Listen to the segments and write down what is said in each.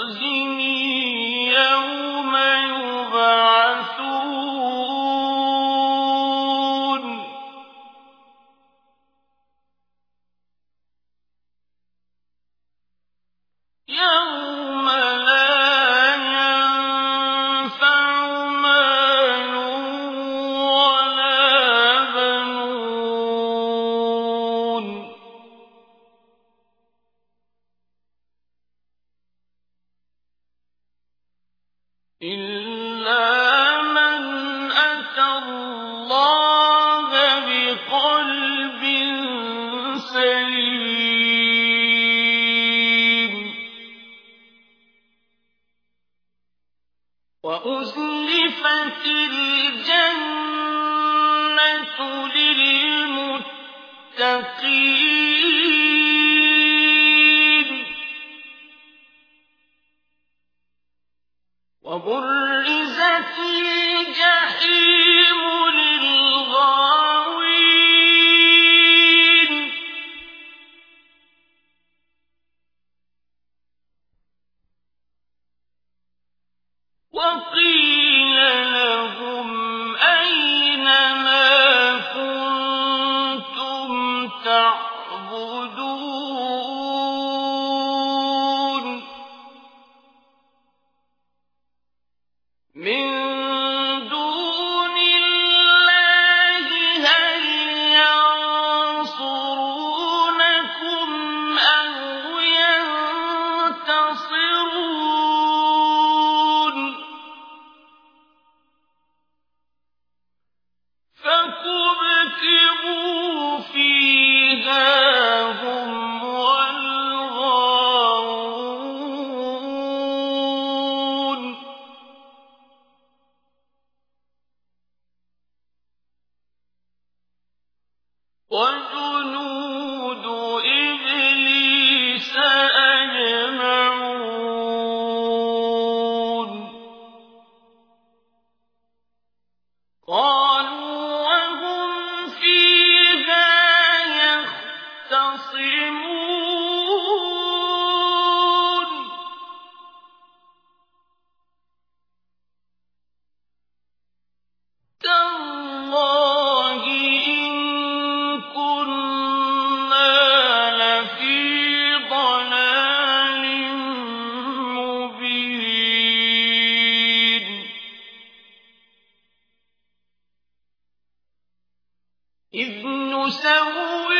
يحزن وأزلفت الجنة للمتقين وبرزت الجحيم وجنود إبليس أجمعون. إذ نسوي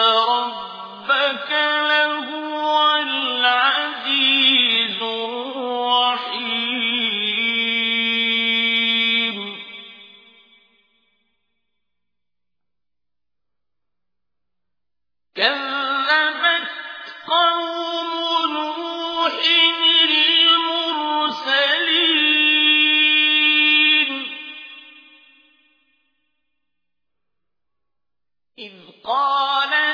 ربك لهو العزيز الرحيم. كذبت قوم نوح المرسلين. إذ قال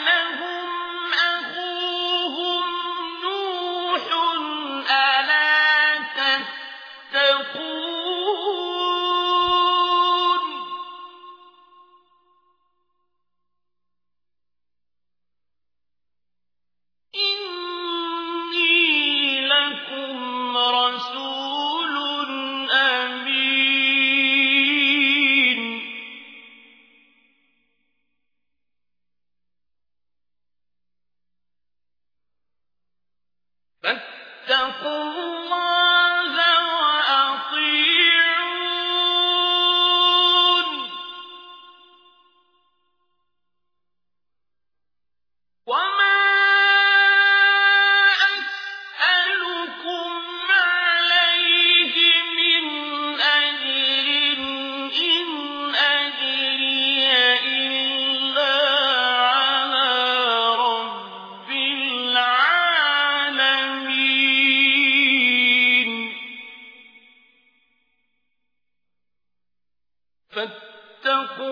فاتقوا الله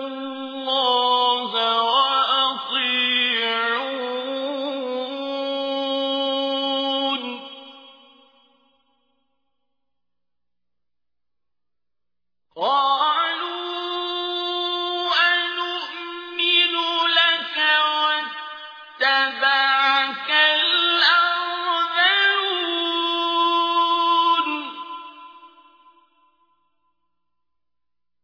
الله